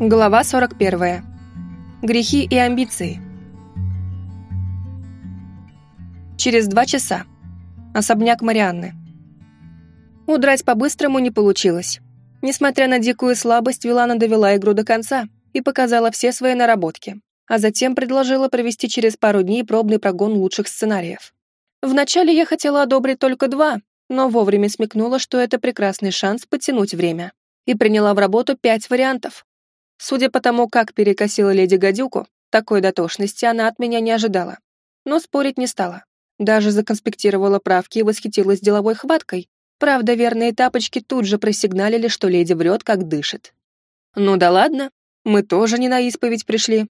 Глава 41. Грехи и амбиции. Через два часа. Особняк Марианны. Удрать по-быстрому не получилось. Несмотря на дикую слабость, Вилана довела игру до конца и показала все свои наработки, а затем предложила провести через пару дней пробный прогон лучших сценариев. Вначале я хотела одобрить только два, но вовремя смекнула, что это прекрасный шанс потянуть время, и приняла в работу пять вариантов, Судя по тому, как перекосила леди Гадюку, такой дотошности она от меня не ожидала. Но спорить не стала. Даже законспектировала правки и восхитилась деловой хваткой. Правда, верные тапочки тут же просигналили, что леди врет, как дышит. Ну да ладно, мы тоже не на исповедь пришли.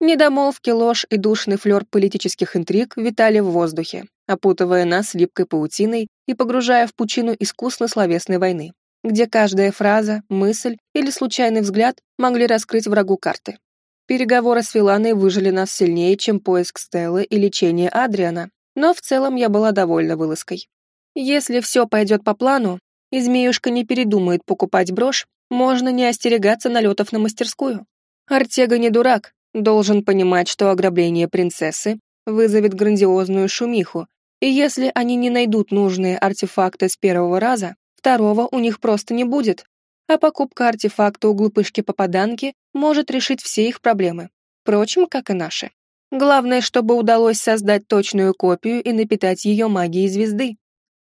Недомолвки, ложь и душный флер политических интриг витали в воздухе, опутывая нас липкой паутиной и погружая в пучину искусно-словесной войны где каждая фраза, мысль или случайный взгляд могли раскрыть врагу карты. Переговоры с Виланой выжили нас сильнее, чем поиск Стеллы и лечение Адриана, но в целом я была довольна вылазкой. Если все пойдет по плану, и змеюшка не передумает покупать брошь, можно не остерегаться налетов на мастерскую. Артега не дурак, должен понимать, что ограбление принцессы вызовет грандиозную шумиху, и если они не найдут нужные артефакты с первого раза, Второго у них просто не будет, а покупка артефакта у глупышки-попаданки может решить все их проблемы. Впрочем, как и наши. Главное, чтобы удалось создать точную копию и напитать ее магией звезды.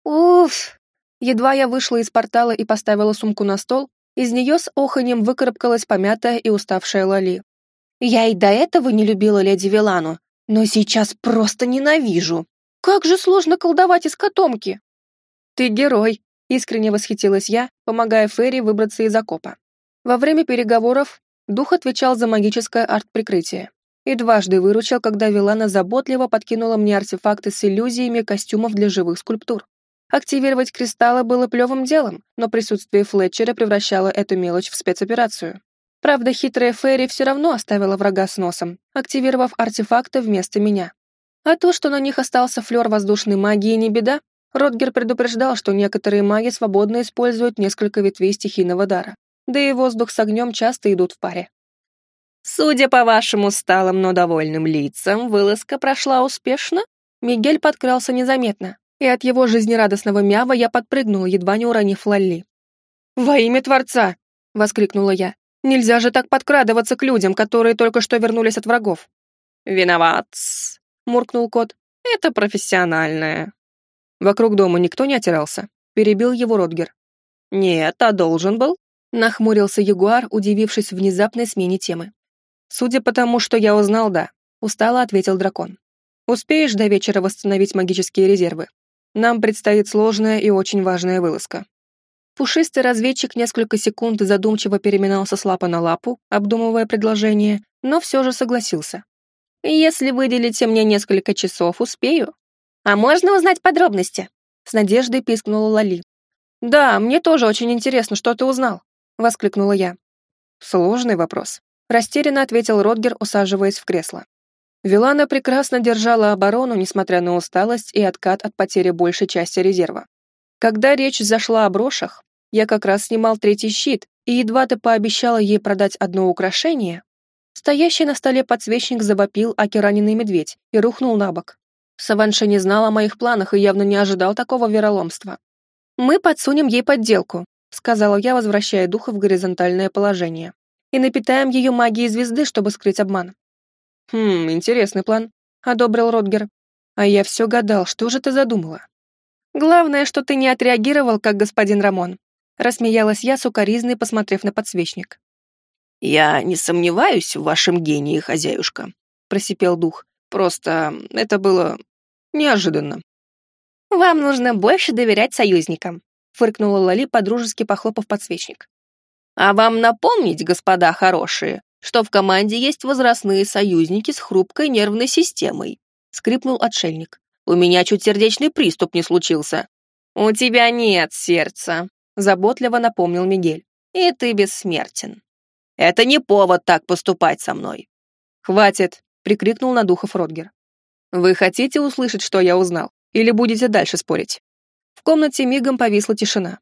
Уф! Едва я вышла из портала и поставила сумку на стол, из нее с оханем выкарабкалась помятая и уставшая Лали. Я и до этого не любила леди Вилану, но сейчас просто ненавижу. Как же сложно колдовать из котомки. Ты герой, Искренне восхитилась я, помогая Ферри выбраться из окопа. Во время переговоров дух отвечал за магическое арт-прикрытие и дважды выручил, когда Вилана заботливо подкинула мне артефакты с иллюзиями костюмов для живых скульптур. Активировать кристаллы было плевым делом, но присутствие Флетчера превращало эту мелочь в спецоперацию. Правда, хитрая Ферри все равно оставила врага с носом, активировав артефакты вместо меня. А то, что на них остался флер воздушной магии, не беда. Ротгер предупреждал, что некоторые маги свободно используют несколько ветвей стихийного дара, да и воздух с огнем часто идут в паре. «Судя по вашим усталым, но довольным лицам, вылазка прошла успешно?» Мигель подкрался незаметно, и от его жизнерадостного мява я подпрыгнула, едва не уронив Лалли. «Во имя Творца!» — воскликнула я. «Нельзя же так подкрадываться к людям, которые только что вернулись от врагов!» «Виноват!» — муркнул кот. «Это профессиональное. Вокруг дома никто не отирался. Перебил его Ротгер. «Нет, а должен был», — нахмурился Ягуар, удивившись внезапной смене темы. «Судя по тому, что я узнал, да», — устало ответил дракон. «Успеешь до вечера восстановить магические резервы? Нам предстоит сложная и очень важная вылазка». Пушистый разведчик несколько секунд задумчиво переминался с лапы на лапу, обдумывая предложение, но все же согласился. «Если выделите мне несколько часов, успею», «А можно узнать подробности?» С надеждой пискнула Лали. «Да, мне тоже очень интересно, что ты узнал», — воскликнула я. «Сложный вопрос», — растерянно ответил Ротгер, усаживаясь в кресло. Вилана прекрасно держала оборону, несмотря на усталость и откат от потери большей части резерва. Когда речь зашла о брошах, я как раз снимал третий щит, и едва ты пообещала ей продать одно украшение, стоящий на столе подсвечник завопил аки раненый медведь и рухнул на бок. Саванша не знал о моих планах и явно не ожидал такого вероломства. «Мы подсунем ей подделку», — сказала я, возвращая духа в горизонтальное положение. «И напитаем ее магией звезды, чтобы скрыть обман». «Хм, интересный план», — одобрил Ротгер. «А я все гадал, что же ты задумала?» «Главное, что ты не отреагировал, как господин Рамон», — рассмеялась я, сукоризной, посмотрев на подсвечник. «Я не сомневаюсь в вашем гении, хозяюшка», — просипел дух. Просто это было неожиданно. «Вам нужно больше доверять союзникам», — фыркнула Лали, подружески похлопав подсвечник. «А вам напомнить, господа хорошие, что в команде есть возрастные союзники с хрупкой нервной системой», — скрипнул отшельник. «У меня чуть сердечный приступ не случился». «У тебя нет сердца», — заботливо напомнил Мигель. «И ты бессмертен». «Это не повод так поступать со мной». «Хватит», прикрикнул на духов Ротгер. «Вы хотите услышать, что я узнал? Или будете дальше спорить?» В комнате мигом повисла тишина.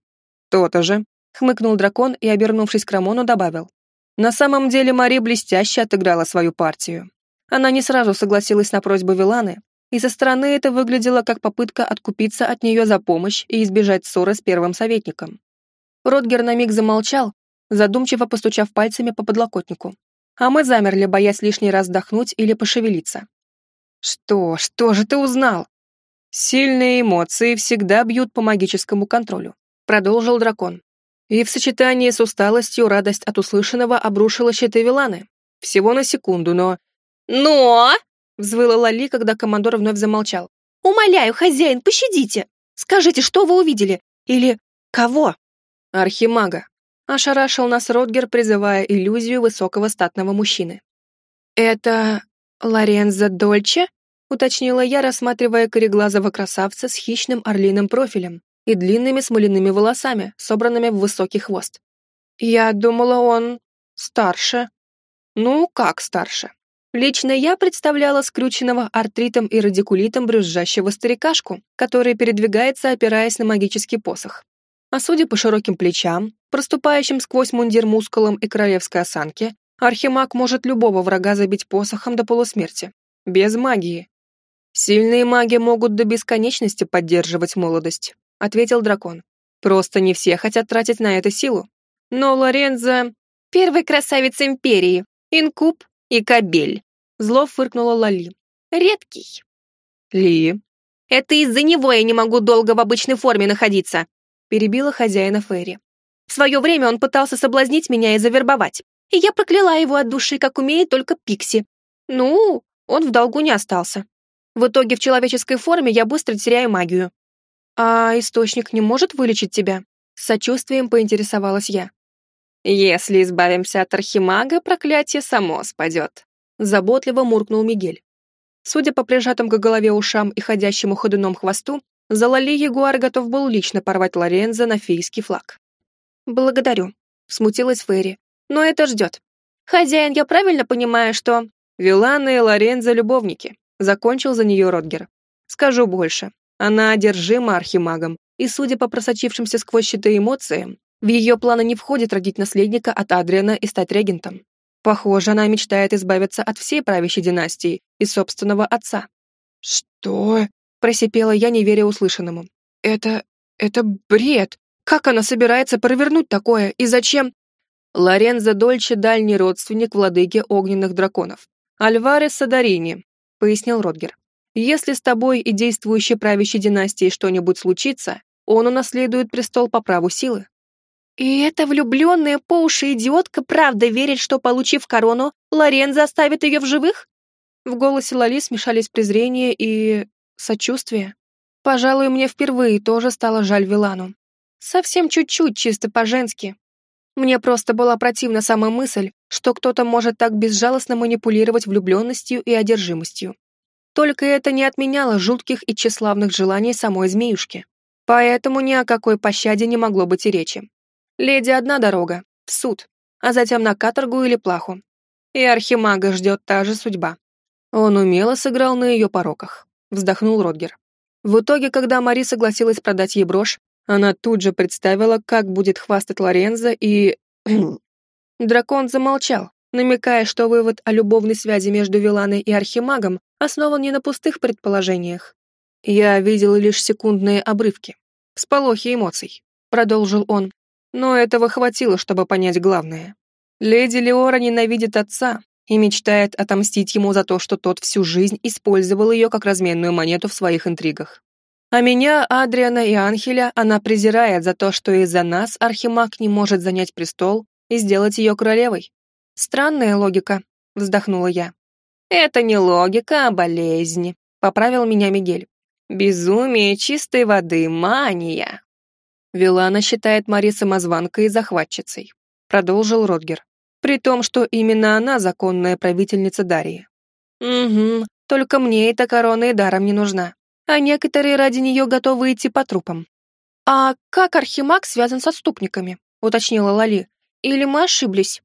«То-то же», — хмыкнул дракон и, обернувшись к Рамону, добавил. На самом деле Мари блестяще отыграла свою партию. Она не сразу согласилась на просьбу Виланы, и со стороны это выглядело как попытка откупиться от нее за помощь и избежать ссоры с первым советником. Ротгер на миг замолчал, задумчиво постучав пальцами по подлокотнику. А мы замерли, боясь лишний раз вдохнуть или пошевелиться. «Что? Что же ты узнал?» «Сильные эмоции всегда бьют по магическому контролю», — продолжил дракон. И в сочетании с усталостью радость от услышанного обрушила щиты Виланы. Всего на секунду, но... «Но!» — взвыла Лали, когда командор вновь замолчал. «Умоляю, хозяин, пощадите! Скажите, что вы увидели? Или кого?» «Архимага», — ошарашил нас Ротгер, призывая иллюзию высокого статного мужчины. «Это Лорензо Дольче?» — уточнила я, рассматривая кореглазого красавца с хищным орлиным профилем и длинными смоляными волосами, собранными в высокий хвост. «Я думала, он старше». «Ну, как старше?» Лично я представляла скрюченного артритом и радикулитом брюзжащего старикашку, который передвигается, опираясь на магический посох. А судя по широким плечам, проступающим сквозь мундир мускулам и королевской осанке, Архимаг может любого врага забить посохом до полусмерти. Без магии. Сильные маги могут до бесконечности поддерживать молодость, ответил дракон. Просто не все хотят тратить на это силу. Но Лорензо... Первый красавец Империи. Инкуб и кобель. Зло фыркнула Лали. Редкий. Ли. Это из-за него я не могу долго в обычной форме находиться. Перебила хозяина Ферри. В свое время он пытался соблазнить меня и завербовать и я прокляла его от души, как умеет только Пикси. Ну, он в долгу не остался. В итоге в человеческой форме я быстро теряю магию. А источник не может вылечить тебя? С сочувствием поинтересовалась я. Если избавимся от архимага, проклятие само спадет. Заботливо муркнул Мигель. Судя по прижатым к голове ушам и ходящему ходуном хвосту, Залали Ягуар готов был лично порвать Лорензо на фейский флаг. «Благодарю», — смутилась Ферри, но это ждет. Хозяин, я правильно понимаю, что... Вилана и Лорензо любовники. Закончил за нее Родгер. Скажу больше. Она одержима архимагом, и, судя по просочившимся сквозь щиты эмоциям, в ее планы не входит родить наследника от Адриана и стать регентом. Похоже, она мечтает избавиться от всей правящей династии и собственного отца. «Что?» – просипела я, не веря услышанному. «Это... это бред! Как она собирается провернуть такое, и зачем...» Лорензо Дольче – дальний родственник владыки огненных драконов. Альварес Садарини, пояснил Родгер. Если с тобой и действующей правящей династией что-нибудь случится, он унаследует престол по праву силы. И эта влюбленная по уши идиотка правда верит, что, получив корону, Лорензо оставит ее в живых? В голосе Лали смешались презрение и... сочувствие. Пожалуй, мне впервые тоже стало жаль Вилану. Совсем чуть-чуть, чисто по-женски, мне просто была противна сама мысль, что кто-то может так безжалостно манипулировать влюбленностью и одержимостью. Только это не отменяло жутких и тщеславных желаний самой змеюшки. Поэтому ни о какой пощаде не могло быть и речи. Леди одна дорога — в суд, а затем на каторгу или плаху. И архимага ждет та же судьба. Он умело сыграл на ее пороках, вздохнул Родгер. В итоге, когда Мари согласилась продать ей брошь, она тут же представила, как будет хвастать Лорензо и... Дракон замолчал, намекая, что вывод о любовной связи между Виланой и Архимагом основан не на пустых предположениях. «Я видел лишь секундные обрывки, всполохи эмоций», — продолжил он. Но этого хватило, чтобы понять главное. Леди Леора ненавидит отца и мечтает отомстить ему за то, что тот всю жизнь использовал ее как разменную монету в своих интригах. А меня, Адриана и Анхеля она презирает за то, что из-за нас Архимаг не может занять престол и сделать ее королевой. Странная логика, вздохнула я. Это не логика, а болезнь, поправил меня Мигель. Безумие чистой воды, мания. Вилана считает Мари самозванкой и захватчицей, продолжил Родгер. При том, что именно она законная правительница Дарьи. Угу, только мне эта корона и даром не нужна а некоторые ради нее готовы идти по трупам. «А как Архимаг связан с отступниками?» — уточнила Лали. «Или мы ошиблись?»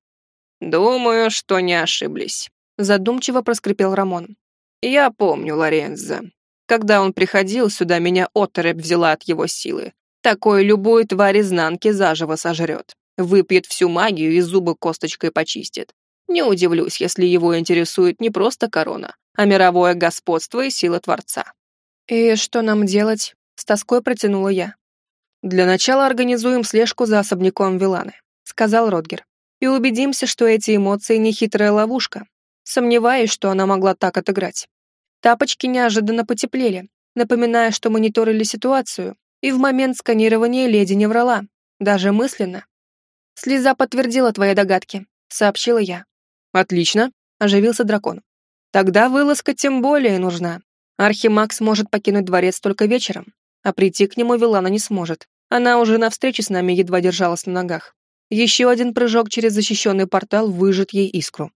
«Думаю, что не ошиблись», — задумчиво проскрипел Рамон. «Я помню Лорензо. Когда он приходил сюда, меня оторопь взяла от его силы. Такое любую тварь изнанки заживо сожрет. Выпьет всю магию и зубы косточкой почистит. Не удивлюсь, если его интересует не просто корона, а мировое господство и сила Творца. «И что нам делать?» — с тоской протянула я. «Для начала организуем слежку за особняком Виланы», — сказал Родгер. «И убедимся, что эти эмоции не хитрая ловушка. Сомневаюсь, что она могла так отыграть». Тапочки неожиданно потеплели, напоминая, что мониторили ситуацию, и в момент сканирования леди не врала, даже мысленно. «Слеза подтвердила твои догадки», — сообщила я. «Отлично», — оживился дракон. «Тогда вылазка тем более нужна. Архимаг может покинуть дворец только вечером, а прийти к нему Вилана не сможет. Она уже на встрече с нами едва держалась на ногах. Еще один прыжок через защищенный портал выжжет ей искру.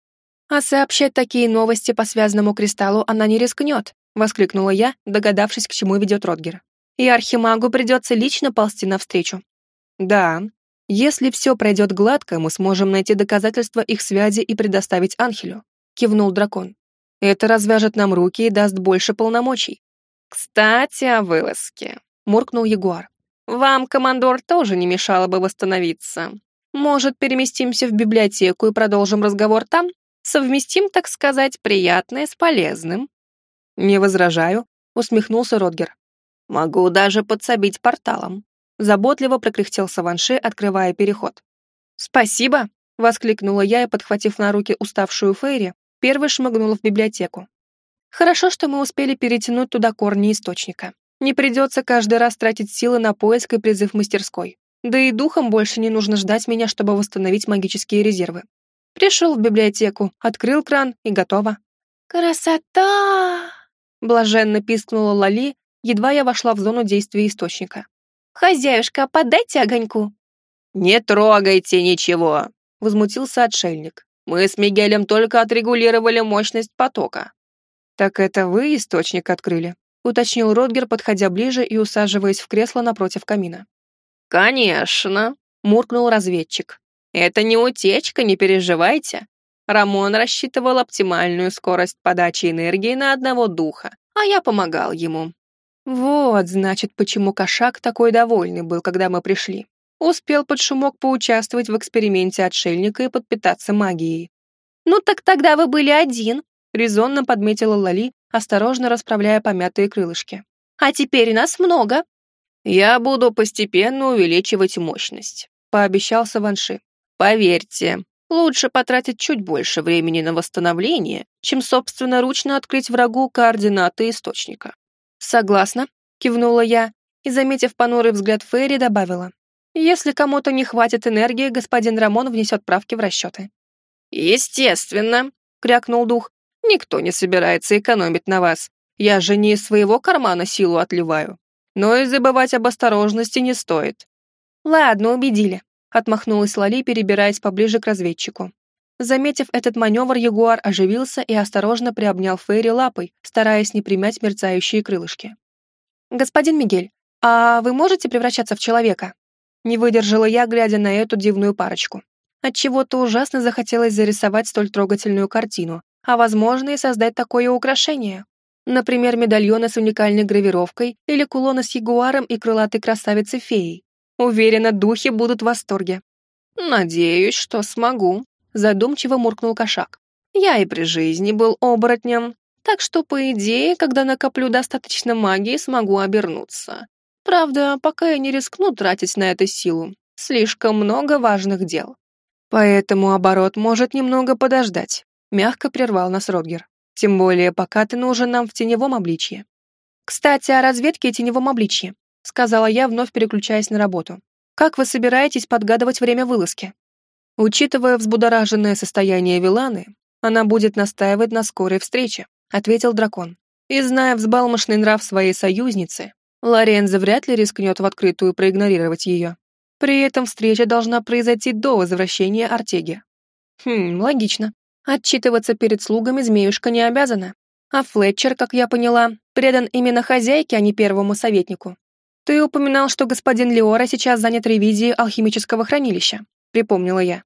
А сообщать такие новости по связанному кристаллу она не рискнет, воскликнула я, догадавшись, к чему ведет Ротгер. И Архимагу придется лично ползти навстречу. Да, если все пройдет гладко, мы сможем найти доказательства их связи и предоставить Анхелю», — кивнул дракон. «Это развяжет нам руки и даст больше полномочий». «Кстати, о вылазке», — муркнул Ягуар. «Вам, командор, тоже не мешало бы восстановиться. Может, переместимся в библиотеку и продолжим разговор там? Совместим, так сказать, приятное с полезным». «Не возражаю», — усмехнулся Родгер. «Могу даже подсобить порталом. Заботливо прокряхтел Саванши, открывая переход. «Спасибо!» — воскликнула я и, подхватив на руки уставшую Фейри, первой шмыгнула в библиотеку. Хорошо, что мы успели перетянуть туда корни источника. Не придется каждый раз тратить силы на поиск и призыв мастерской. Да и духом больше не нужно ждать меня, чтобы восстановить магические резервы. Пришел в библиотеку, открыл кран и готово. «Красота!» — блаженно пискнула Лали, едва я вошла в зону действия источника. «Хозяюшка, подайте огоньку!» «Не трогайте ничего!» — возмутился отшельник. «Мы с Мигелем только отрегулировали мощность потока». «Так это вы источник открыли?» — уточнил Родгер, подходя ближе и усаживаясь в кресло напротив камина. «Конечно!» — муркнул разведчик. «Это не утечка, не переживайте. Рамон рассчитывал оптимальную скорость подачи энергии на одного духа, а я помогал ему. Вот, значит, почему кошак такой довольный был, когда мы пришли. Успел под шумок поучаствовать в эксперименте отшельника и подпитаться магией. «Ну так тогда вы были один», — резонно подметила Лали, осторожно расправляя помятые крылышки. «А теперь нас много». «Я буду постепенно увеличивать мощность», — пообещал Саванши. «Поверьте, лучше потратить чуть больше времени на восстановление, чем собственноручно открыть врагу координаты источника». «Согласна», — кивнула я и, заметив понурый взгляд Фейри, добавила. «Если кому-то не хватит энергии, господин Рамон внесет правки в расчеты». «Естественно», — крякнул дух. «Никто не собирается экономить на вас. Я же не из своего кармана силу отливаю. Но и забывать об осторожности не стоит». «Ладно, убедили», — отмахнулась Лали, перебираясь поближе к разведчику. Заметив этот маневр, ягуар оживился и осторожно приобнял Фейри лапой, стараясь не примять мерцающие крылышки. «Господин Мигель, а вы можете превращаться в человека?» Не выдержала я, глядя на эту дивную парочку. Отчего-то ужасно захотелось зарисовать столь трогательную картину, а возможно и создать такое украшение. Например, медальоны с уникальной гравировкой или кулоны с ягуаром и крылатой красавицей-феей. Уверена, духи будут в восторге. «Надеюсь, что смогу», задумчиво муркнул кошак. Я и при жизни был оборотнем, так что, по идее, когда накоплю достаточно магии, смогу обернуться. Правда, пока я не рискну тратить на это силу. Слишком много важных дел. Поэтому оборот может немного подождать, мягко прервал нас Родгер. Тем более, пока ты нужен нам в теневом обличье. Кстати, о разведке и теневом обличье, сказала я, вновь переключаясь на работу. Как вы собираетесь подгадывать время вылазки? Учитывая взбудораженное состояние Виланы, она будет настаивать на скорой встрече, ответил дракон. И зная взбалмошный нрав своей союзницы, Лоренза вряд ли рискнет в открытую проигнорировать ее. При этом встреча должна произойти до возвращения Артеги. Хм, логично. Отчитываться перед слугами змеюшка не обязана. А Флетчер, как я поняла, предан именно хозяйке, а не первому советнику. Ты упоминал, что господин Леора сейчас занят ревизией алхимического хранилища, припомнила я.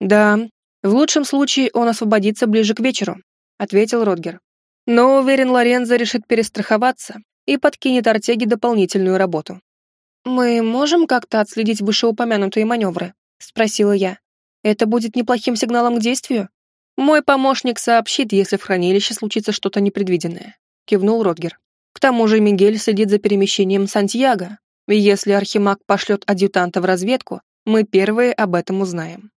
«Да, в лучшем случае он освободится ближе к вечеру», — ответил Родгер. «Но, уверен, Лорензо решит перестраховаться и подкинет Артеге дополнительную работу». «Мы можем как-то отследить вышеупомянутые маневры?» спросила я. «Это будет неплохим сигналом к действию?» «Мой помощник сообщит, если в хранилище случится что-то непредвиденное», — кивнул Родгер. «К тому же Мигель следит за перемещением Сантьяго, и если Архимаг пошлет адъютанта в разведку, мы первые об этом узнаем».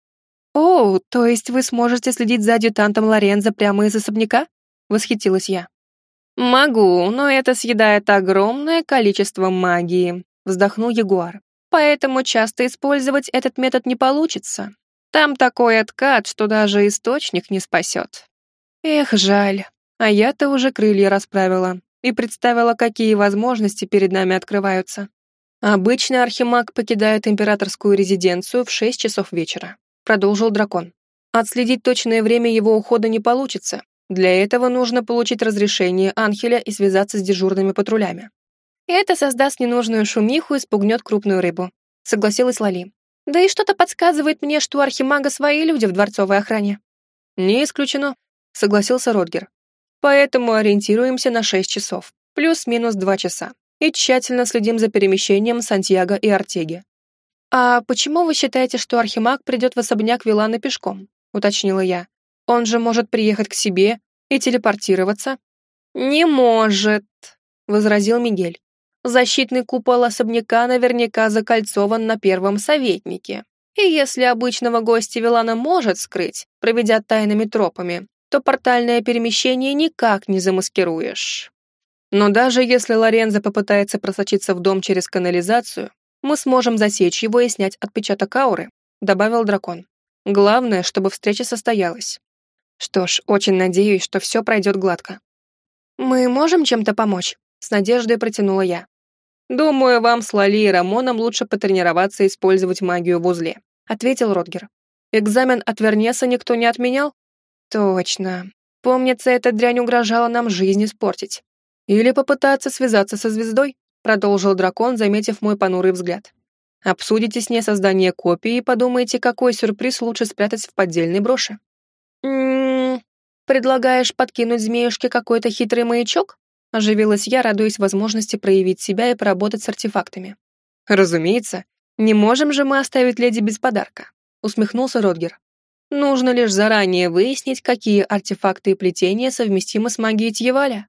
«О, то есть вы сможете следить за адъютантом Лорензо прямо из особняка?» — восхитилась я. «Могу, но это съедает огромное количество магии», — вздохнул Ягуар. «Поэтому часто использовать этот метод не получится. Там такой откат, что даже источник не спасет». Эх, жаль. А я-то уже крылья расправила и представила, какие возможности перед нами открываются. Обычно Архимаг покидает императорскую резиденцию в 6 часов вечера, продолжил дракон. Отследить точное время его ухода не получится, для этого нужно получить разрешение Анхеля и связаться с дежурными патрулями. Это создаст ненужную шумиху и спугнет крупную рыбу, согласилась Лали. Да и что-то подсказывает мне, что у Архимага свои люди в дворцовой охране. Не исключено, согласился Родгер. Поэтому ориентируемся на 6 часов, плюс-минус 2 часа, и тщательно следим за перемещением Сантьяго и Артеги. «А почему вы считаете, что Архимаг придет в особняк Вилана пешком?» — уточнила я. Он же может приехать к себе и телепортироваться. Не может, возразил Мигель. Защитный купол особняка наверняка закольцован на первом советнике. И если обычного гостя Вилана может скрыть, проведя тайными тропами, то портальное перемещение никак не замаскируешь. Но даже если Лорензо попытается просочиться в дом через канализацию, мы сможем засечь его и снять отпечаток ауры, добавил дракон. Главное, чтобы встреча состоялась. Что ж, очень надеюсь, что все пройдет гладко. «Мы можем чем-то помочь?» — с надеждой протянула я. «Думаю, вам с Лали и Рамоном лучше потренироваться использовать магию в узле», — ответил Родгер. «Экзамен от Вернеса никто не отменял?» «Точно. Помнится, эта дрянь угрожала нам жизнь испортить. Или попытаться связаться со звездой», — продолжил дракон, заметив мой понурый взгляд. «Обсудите с ней создание копии и подумайте, какой сюрприз лучше спрятать в поддельной броши». «М-м, предлагаешь подкинуть змеюшке какой-то хитрый маячок?» Оживилась я, радуясь возможности проявить себя и поработать с артефактами. «Разумеется. Не можем же мы оставить леди без подарка», — усмехнулся Родгер. «Нужно лишь заранее выяснить, какие артефакты и плетения совместимы с магией Тьеваля.